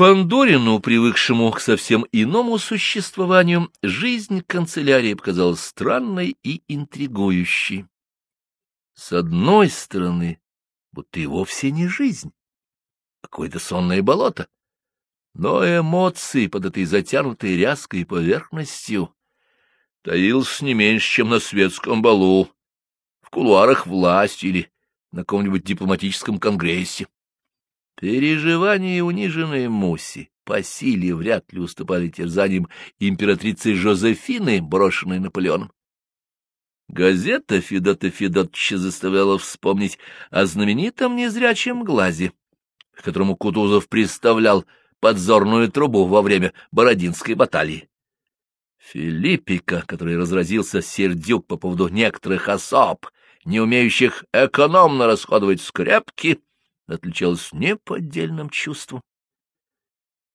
Фандорину, привыкшему к совсем иному существованию, жизнь канцелярии показалась странной и интригующей. С одной стороны, будто и вовсе не жизнь, а какое-то сонное болото, но эмоции под этой затянутой ряской поверхностью таился не меньше, чем на светском балу, в кулуарах власти или на каком-нибудь дипломатическом конгрессе. Переживания униженной Муси по силе вряд ли уступали терзаниям императрицы Жозефины, брошенной Наполеоном. Газета Федота Федотча заставляла вспомнить о знаменитом незрячем глазе, к которому Кутузов представлял подзорную трубу во время Бородинской баталии. Филиппика, который разразился сердюк по поводу некоторых особ, не умеющих экономно расходовать скрепки, отличалась неподдельным чувством.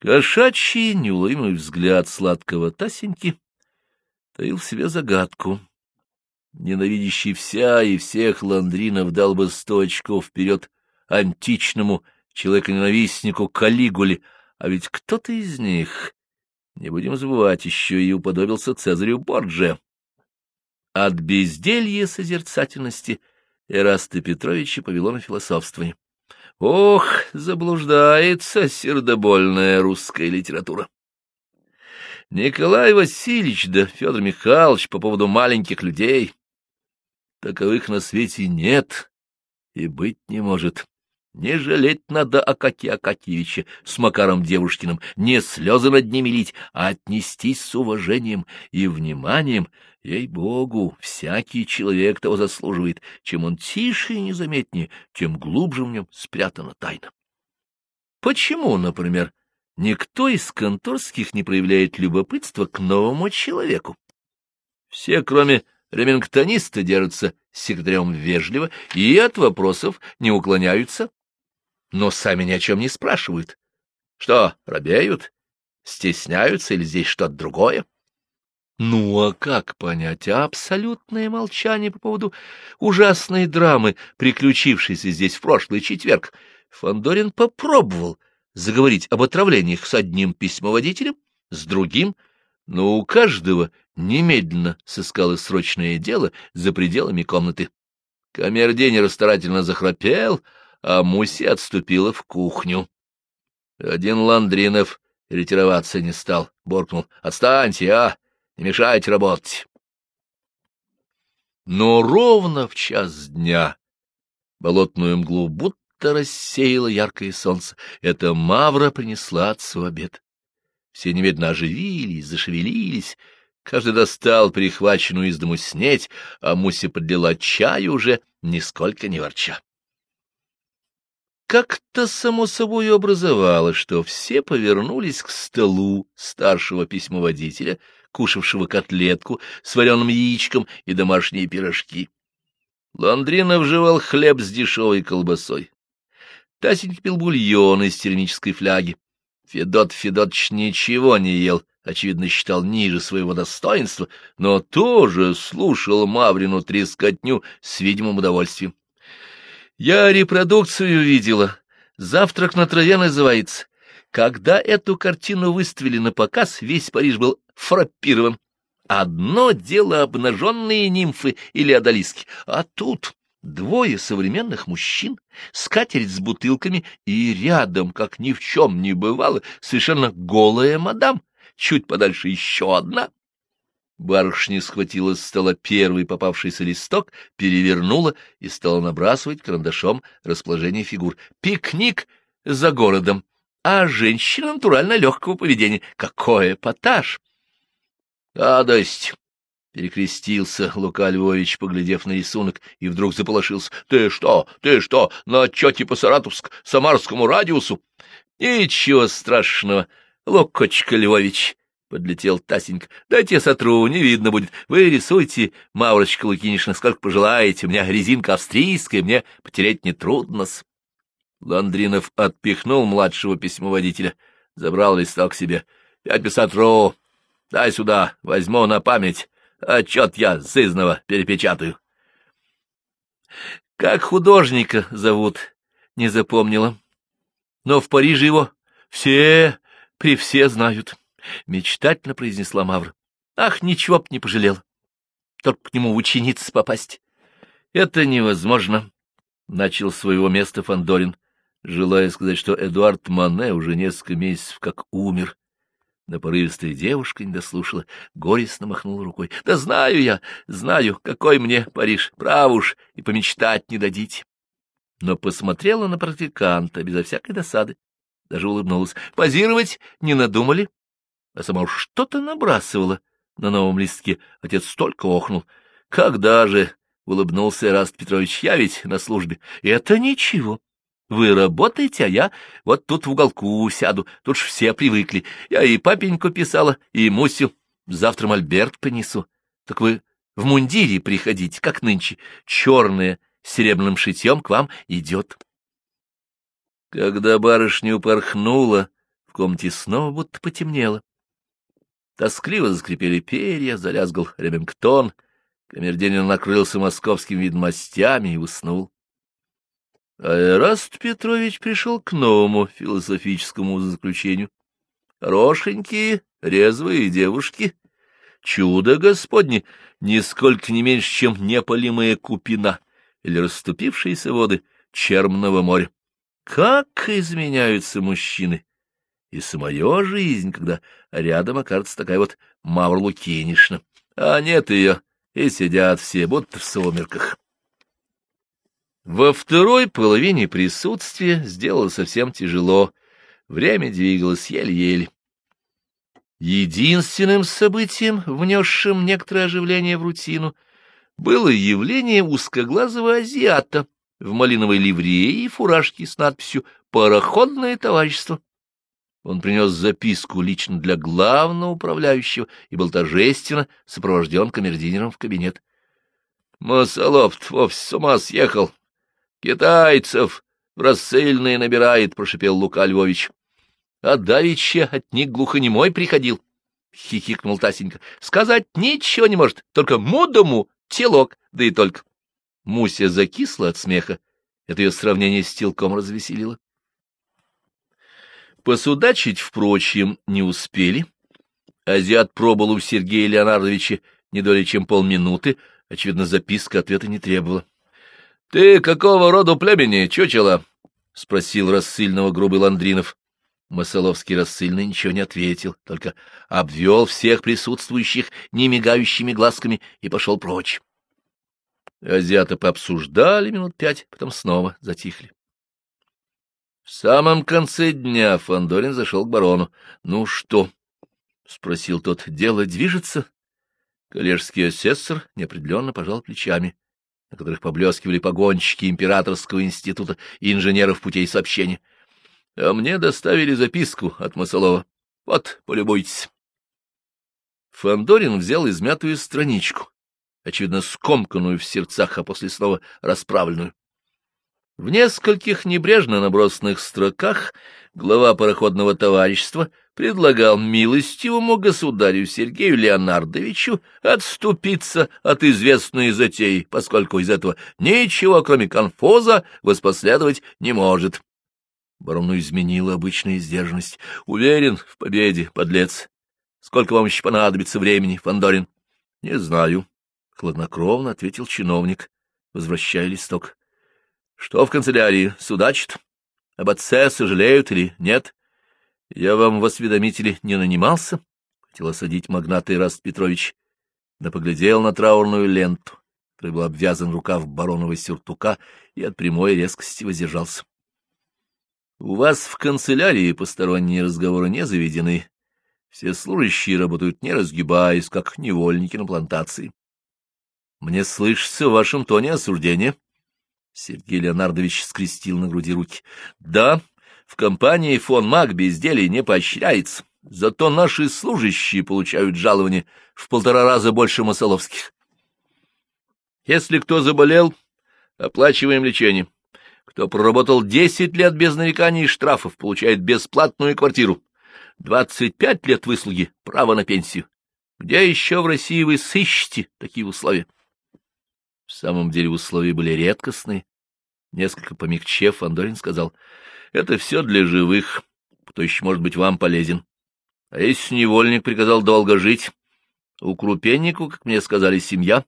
Кошачий неуловимый взгляд сладкого Тасеньки таил в себе загадку. Ненавидящий вся и всех ландринов дал бы сто очков вперед античному человеконенавистнику Калигуле, а ведь кто-то из них, не будем забывать, еще и уподобился Цезарю Борджиа. От безделья созерцательности Эраста Петровича повело на философствование. Ох, заблуждается сердобольная русская литература. Николай Васильевич да Федор Михайлович по поводу маленьких людей. Таковых на свете нет и быть не может. Не жалеть надо Акаки Акакиевича с Макаром Девушкиным, не слезы над ними лить, а отнестись с уважением и вниманием Ей-богу, всякий человек того заслуживает. Чем он тише и незаметнее, тем глубже в нем спрятана тайна. Почему, например, никто из конторских не проявляет любопытства к новому человеку? Все, кроме ремингтониста, держатся секретарем вежливо и от вопросов не уклоняются, но сами ни о чем не спрашивают. Что, робеют? Стесняются или здесь что-то другое? Ну а как понять абсолютное молчание по поводу ужасной драмы, приключившейся здесь в прошлый четверг? Фандорин попробовал заговорить об отравлениях с одним письмоводителем, с другим, но у каждого немедленно сыскалось срочное дело за пределами комнаты. Камердинер старательно захрапел, а Муси отступила в кухню. Один Ландринов ретироваться не стал, боркнул. — Отстаньте, а! Не мешайте работать. Но ровно в час дня болотную мглу будто рассеяло яркое солнце. Это Мавра принесла отцу обед. Все немедленно оживились, зашевелились, каждый достал прихваченную из дому снеть, а Муся подлила чаю уже, нисколько не ворча. Как-то само собой образовалось, что все повернулись к столу старшего письмоводителя — кушавшего котлетку с вареным яичком и домашние пирожки. Ландринов жевал хлеб с дешевой колбасой. Тасенька пил бульон из термической фляги. Федот Федотович ничего не ел, очевидно, считал ниже своего достоинства, но тоже слушал Маврину трескотню с видимым удовольствием. — Я репродукцию видела. Завтрак на траве называется. Когда эту картину выставили на показ, весь Париж был фраппирован. Одно дело обнаженные нимфы или одолиски, а тут двое современных мужчин, скатерть с бутылками, и рядом, как ни в чем не бывало, совершенно голая мадам, чуть подальше еще одна. Барышня схватила с стола первый попавшийся листок, перевернула и стала набрасывать карандашом расположение фигур. Пикник за городом, а женщина натурально легкого поведения. Какой эпатаж! Радость! — перекрестился Лука Львович, поглядев на рисунок, и вдруг заполошился. — Ты что, ты что, на отчете по Саратовск-Самарскому радиусу? — Ничего страшного, Лукочка Львович, — подлетел Тасенька. — Дайте сотру, не видно будет. Вы рисуйте, Маврочка Лукинишна, сколько пожелаете. У меня резинка австрийская, мне потерять нетрудно-с. Ландринов отпихнул младшего письмоводителя, забрал листок себе. — Пять писатру, Дай сюда, возьму на память. Отчет я сызного перепечатаю. Как художника зовут, не запомнила. Но в Париже его Все, при все знают, — мечтательно произнесла Мавра. Ах, ничего б не пожалел. Только к нему в ученицы попасть. Это невозможно, — начал своего места Фандорин, желая сказать, что Эдуард Мане уже несколько месяцев как умер. Но порывистая девушка не дослушала, горестно махнула рукой. — Да знаю я, знаю, какой мне Париж, прав уж, и помечтать не дадите. Но посмотрела на практиканта безо всякой досады, даже улыбнулась. — Позировать не надумали? А сама уж что-то набрасывала на новом листке. Отец столько охнул. — Когда же? — улыбнулся Раст Петрович. — Я ведь на службе. — Это ничего. Вы работаете, а я вот тут в уголку сяду. Тут ж все привыкли. Я и папеньку писала, и Мусю. Завтра мольберт принесу. Так вы в мундире приходите, как нынче. Черное с серебряным шитьем к вам идет. Когда барышня упорхнула, в комнате снова будто потемнело. Тоскливо заскрипели перья, залязгал ремингтон, камердинер накрылся московским ведомостями и уснул. А Эраст Петрович пришел к новому философическому заключению. Хорошенькие, резвые девушки, чудо Господне, нисколько не меньше, чем непалимая купина или расступившиеся воды Чермного моря. Как изменяются мужчины! И самая жизнь, когда рядом окажется такая вот Мавра Лукинишна. А нет ее, и сидят все, будто в сумерках. Во второй половине присутствия сделало совсем тяжело. Время двигалось еле-еле. Единственным событием, внесшим некоторое оживление в рутину, было явление узкоглазого азиата в малиновой ливрее и фуражке с надписью «Пароходное товарищество». Он принес записку лично для главного управляющего и был торжественно сопровожден камердинером в кабинет. — Масолов вовсе с ума съехал, Китайцев в рассыльные набирает, — прошипел Лука Львович. — А давеча от них глухонемой приходил, — хихикнул Тасенька. — Сказать ничего не может, только мудому телок, да и только. Муся закисла от смеха. Это ее сравнение с телком развеселило. Посудачить, впрочем, не успели. Азиат пробыл у Сергея Леонардовича не долей чем полминуты, очевидно, записка ответа не требовала. — Ты какого рода племени, чучело? — спросил рассыльного грубый Ландринов. Масоловский рассыльный ничего не ответил, только обвел всех присутствующих немигающими глазками и пошел прочь. Азиаты пообсуждали минут пять, потом снова затихли. В самом конце дня Фандорин зашел к барону. — Ну что? — спросил тот. — Дело движется? Коллежский асессор неопределенно пожал плечами на которых поблескивали погонщики Императорского института и инженеров путей сообщения. А мне доставили записку от Масолова. Вот, полюбуйтесь. Фандорин взял измятую страничку, очевидно, скомканную в сердцах, а после снова расправленную. В нескольких небрежно набросанных строках глава пароходного товарищества предлагал милостивому государю Сергею Леонардовичу отступиться от известной затеи, поскольку из этого ничего, кроме конфоза, воспоследовать не может. Барону изменила обычная сдержанность. Уверен в победе, подлец. Сколько вам еще понадобится времени, Фандорин? Не знаю, — хладнокровно ответил чиновник, возвращая листок. Что в канцелярии, судачат? Об отце сожалеют или нет? Я вам в осведомители не нанимался? Хотел осадить магната Ираст Петрович, да поглядел на траурную ленту, которой был обвязан рукав баронова сюртука, и от прямой резкости воздержался. У вас в канцелярии посторонние разговоры не заведены. Все служащие работают не разгибаясь, как невольники на плантации. Мне слышится в вашем тоне осуждение. Сергей Леонардович скрестил на груди руки. — Да, в компании фон Мак безделие не поощряется, зато наши служащие получают жалование в полтора раза больше масоловских. Если кто заболел, оплачиваем лечение. Кто проработал десять лет без нареканий и штрафов, получает бесплатную квартиру. Двадцать пять лет выслуги, право на пенсию. Где еще в России вы сыщете такие условия? В самом деле условия были редкостные. Несколько помягчев, Андорин сказал, — это все для живых. кто еще может быть вам полезен. А если невольник приказал долго жить? У Крупеннику, как мне сказали, семья.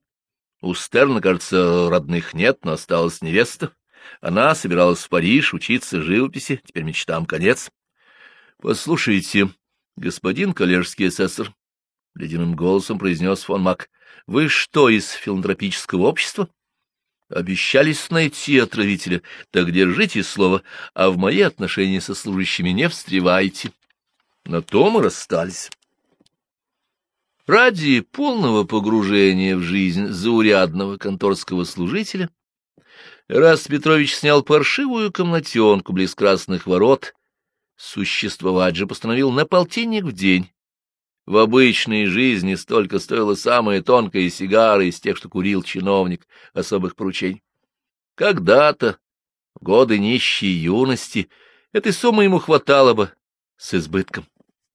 У Стерна, кажется, родных нет, но осталась невеста. Она собиралась в Париж учиться живописи, теперь мечтам конец. — Послушайте, господин коллежский асессор, — ледяным голосом произнес фон Мак, — вы что, из филантропического общества? Обещались найти отравителя, так держите слово, а в мои отношения со служащими не встревайте. На то мы расстались. Ради полного погружения в жизнь заурядного конторского служителя Раст Петрович снял паршивую комнатенку близ красных ворот. Существовать же постановил на полтинник в день. В обычной жизни столько стоила самая тонкая сигара из тех, что курил чиновник особых поручений. Когда-то, в годы нищей юности, этой суммы ему хватало бы с избытком.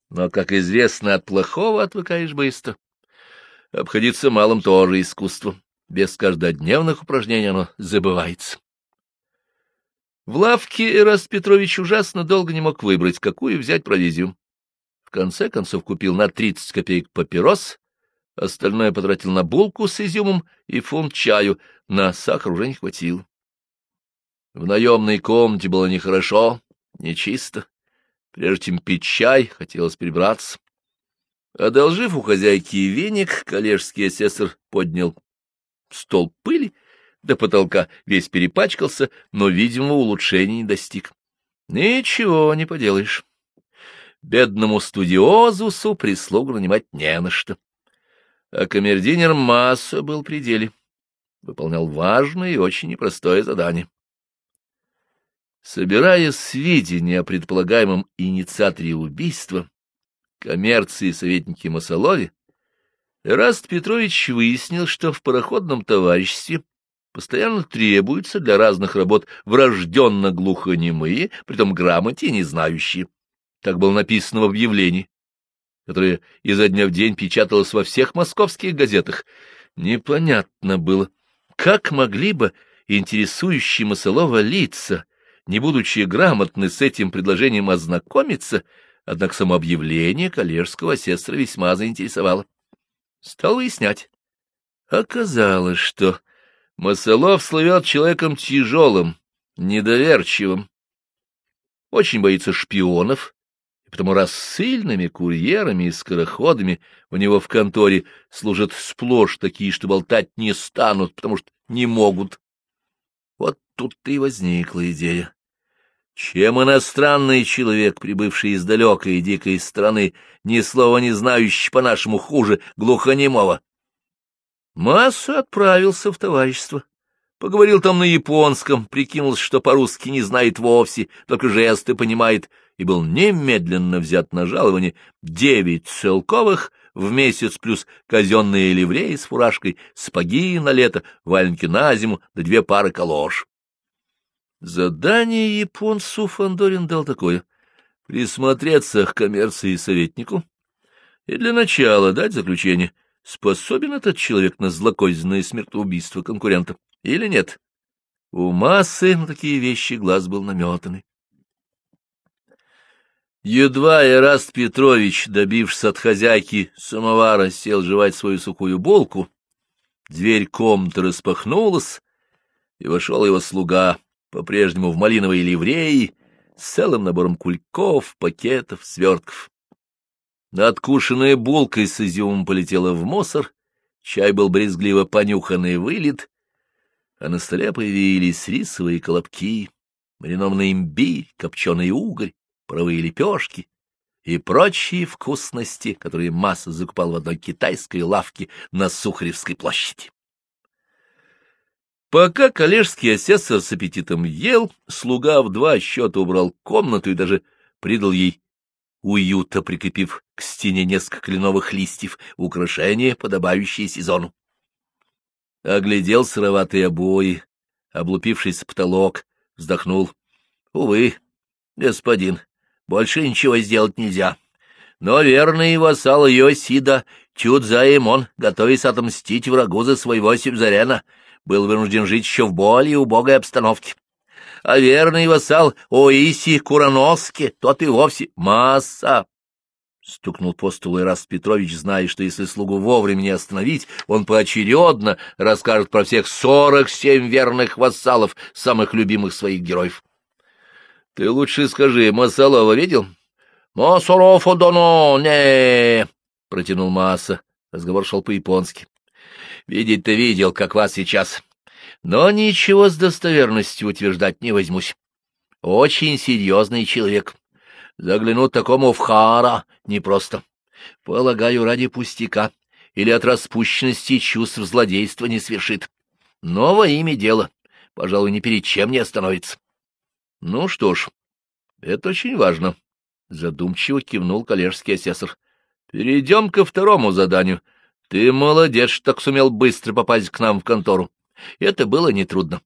Но, как известно, от плохого отвыкаешь быстро. Обходиться малым тоже искусство. Без каждодневных упражнений оно забывается. В лавке Эраст Петрович ужасно долго не мог выбрать, какую взять провизию. Конце концов купил на тридцать копеек папирос, остальное потратил на булку с изюмом и фунт чаю, на сахар уже не хватило. В наемной комнате было нехорошо, нечисто. Прежде чем пить чай, хотелось прибраться. Одолжив у хозяйки веник, коллежский асессор поднял стол пыли до потолка, весь перепачкался, но видимого улучшения не достиг. Ничего не поделаешь. Бедному студиозусу прислугу нанимать не на что. А камердинер Масса был при деле. Выполнял важное и очень непростое задание. Собирая сведения о предполагаемом инициаторе убийства, коммерции советники Масолове, Эраст Петрович выяснил, что в пароходном товариществе постоянно требуются для разных работ врожденно глухонемые, притом грамоте не знающие. Так было написано в объявлении, которое изо дня в день печаталось во всех московских газетах. Непонятно было, как могли бы интересующие Масолова лица не будучи грамотны с этим предложением ознакомиться, однако само объявление коллежского сестра весьма заинтересовало. Стал выяснять. Оказалось, что Масолов слывет человеком тяжелым, недоверчивым, очень боится шпионов, потому рассыльными курьерами и скороходами у него в конторе служат сплошь такие, что болтать не станут, потому что не могут. Вот тут-то и возникла идея. Чем иностранный человек, прибывший из далекой и дикой страны, ни слова не знающий по-нашему хуже глухонемого? Масса отправился в товарищество. Поговорил там на японском, прикинулся, что по-русски не знает вовсе, только жесты понимает, и был немедленно взят на жалование девять целковых в месяц плюс казенные ливреи с фуражкой, сапоги на лето, валенки на зиму да две пары калош. Задание японцу Фандорин дал такое — присмотреться к коммерции советнику и для начала дать заключение, способен этот человек на злокозненное смертоубийство конкурента или нет. У массы на такие вещи глаз был наметанный. Едва Эраст Петрович, добившись от хозяйки самовара, сел жевать свою сухую булку, дверь комнаты распахнулась, и вошел его слуга, по-прежнему в малиновой ливреи, с целым набором кульков, пакетов, свертков. Надкушенная булкой с изюмом полетела в мусор, чай был брезгливо понюхан и вылит, а на столе появились рисовые колобки, маринованный имбирь, копченый угорь, паровые лепешки и прочие вкусности, которые Масса закупал в одной китайской лавке на Сухаревской площади. Пока коллежский асессор с аппетитом ел, слуга в два счета убрал комнату и даже придал ей уюта, прикрепив к стене несколько кленовых листьев, украшения, подобающие сезону. Оглядел сыроватые обои, облупившийся потолок, вздохнул. Увы, господин, больше ничего сделать нельзя. Но верный вассал Йосида Тюдзаэмон, готовясь отомстить врагу за своего Сюзерена, был вынужден жить еще в более убогой обстановке. а верный вассал Оиси Кураноске, тот и вовсе масса. Стукнул по столу Ираст Петрович, зная, что если слугу вовремя не остановить, он поочередно расскажет про всех сорок семь верных вассалов, самых любимых своих героев. — Ты лучше скажи, Масалова видел? — Масарофа дано, не протянул Масса. Разговор шел по-японски. — Видеть-то видел, как вас сейчас. Но ничего с достоверностью утверждать не возьмусь. Очень серьезный человек. Заглянуть такому в хара непросто. Полагаю, ради пустяка или от распущенности чувств злодейства не свершит. Но во имя дела, пожалуй, ни перед чем не остановится. Ну что ж, это очень важно. Задумчиво кивнул коллежский асессор. Перейдем ко второму заданию. Ты молодец, что так сумел быстро попасть к нам в контору. Это было нетрудно.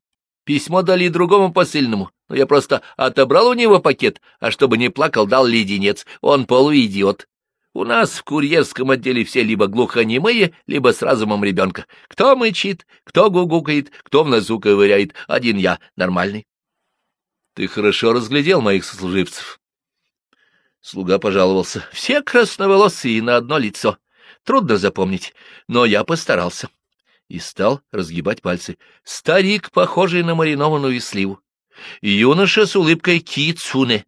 Письмо дали другому посыльному, но я просто отобрал у него пакет, а чтобы не плакал, дал леденец. Он полуидиот. У нас в курьерском отделе все либо глухонемые, либо с разумом ребенка. Кто мычит, кто гугукает, кто в носу ковыряет. Один я, нормальный. Ты хорошо разглядел моих сослуживцев. Слуга пожаловался. Все красноволосые на одно лицо. Трудно запомнить, но я постарался и стал разгибать пальцы. Старик, похожий на маринованную сливу. Юноша с улыбкой кицуне.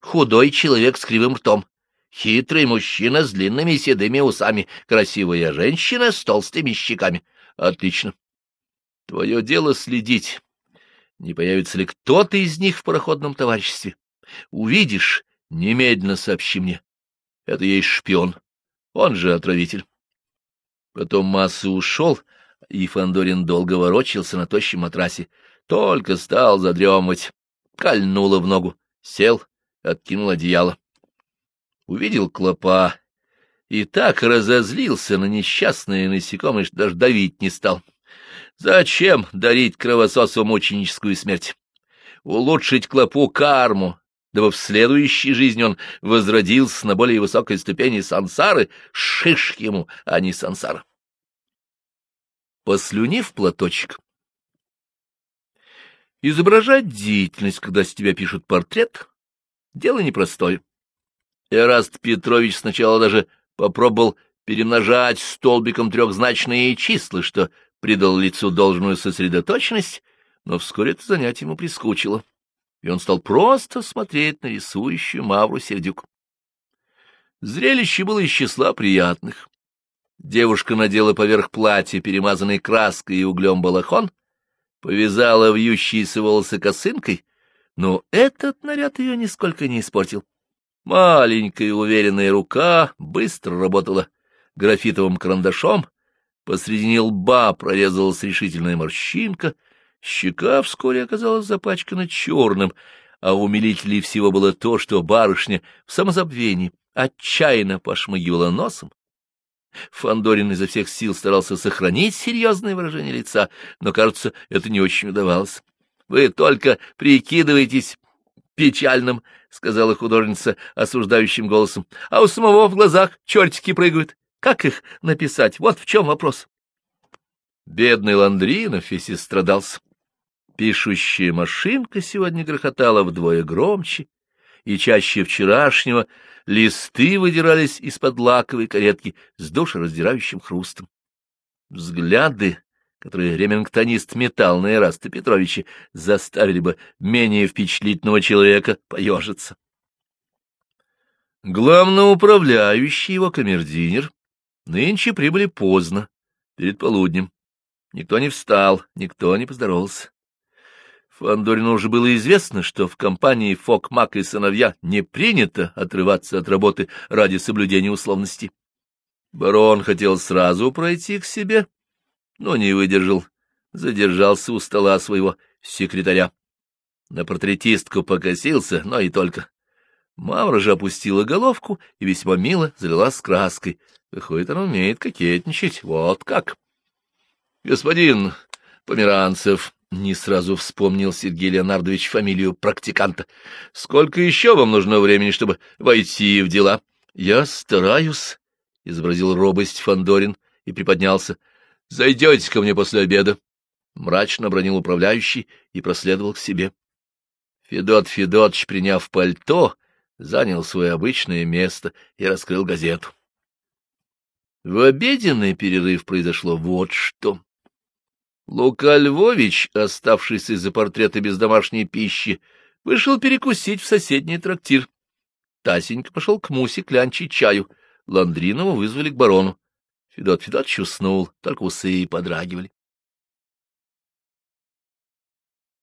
Худой человек с кривым ртом. Хитрый мужчина с длинными седыми усами. Красивая женщина с толстыми щеками. Отлично. Твое дело следить. Не появится ли кто-то из них в пароходном товариществе? Увидишь, немедленно сообщи мне. Это есть шпион. Он же отравитель. Потом Масса ушел, и Фандорин долго ворочался на тощем матрасе. Только стал задремывать. Кольнуло в ногу. Сел, откинул одеяло. Увидел клопа и так разозлился на несчастное насекомое, что даже давить не стал. Зачем дарить кровососу мученическую смерть? Улучшить клопу карму, дабы в следующей жизни он возродился на более высокой ступени сансары, шиш ему, а не сансара послюнив платочек. Изображать деятельность, когда с тебя пишут портрет, дело непростое. Эраст Петрович сначала даже попробовал перемножать столбиком трехзначные числа, что придал лицу должную сосредоточенность, но вскоре это занятие ему прискучило, и он стал просто смотреть на рисующую Мавру Сердюк. Зрелище было из числа приятных. Девушка надела поверх платья, перемазанной краской и углем балахон, повязала вьющиеся волосы косынкой, но этот наряд ее нисколько не испортил. Маленькая уверенная рука быстро работала графитовым карандашом, посредине лба прорезалась решительная морщинка, щека вскоре оказалась запачкана черным, а умилителей всего было то, что барышня в самозабвении отчаянно пошмыгивала носом, Фандорин изо всех сил старался сохранить серьезное выражение лица, но, кажется, это не очень удавалось. — Вы только прикидываетесь печальным, — сказала художница осуждающим голосом, — а у самого в глазах чертики прыгают. Как их написать? Вот в чем вопрос. Бедный Ландринов весь истрадался. Пишущая машинка сегодня грохотала вдвое громче, и чаще вчерашнего листы выдирались из-под лаковой каретки с душераздирающим хрустом. Взгляды, которые ремингтонист метал на Эраста Петровича, заставили бы менее впечатлительного человека поежиться. Главноуправляющий его камердинер нынче прибыли поздно, перед полуднем. Никто не встал, никто не поздоровался. Фандорину уже было известно, что в компании Фок, Мак и сыновья не принято отрываться от работы ради соблюдения условностей. Барон хотел сразу пройти к себе, но не выдержал, задержался у стола своего секретаря. На портретистку покосился, но и только. Мавра же опустила головку и весьма мило залилась краской. Выходит, она умеет кокетничать. Вот как. — Господин Померанцев, не сразу вспомнил Сергей Леонардович фамилию практиканта. — Сколько еще вам нужно времени, чтобы войти в дела? — Я стараюсь, — изобразил робость Фандорин и приподнялся. — Зайдете ко мне после обеда. Мрачно бронил управляющий и проследовал к себе. Федот Федотович, приняв пальто, занял свое обычное место и раскрыл газету. В обеденный перерыв произошло вот что. Лука Львович, оставшийся из-за портрета без домашней пищи, вышел перекусить в соседний трактир. Тасенька пошел к Мусе клянчить чаю. Ландринова вызвали к барону. Федот Федотович уснул, только усы подрагивали.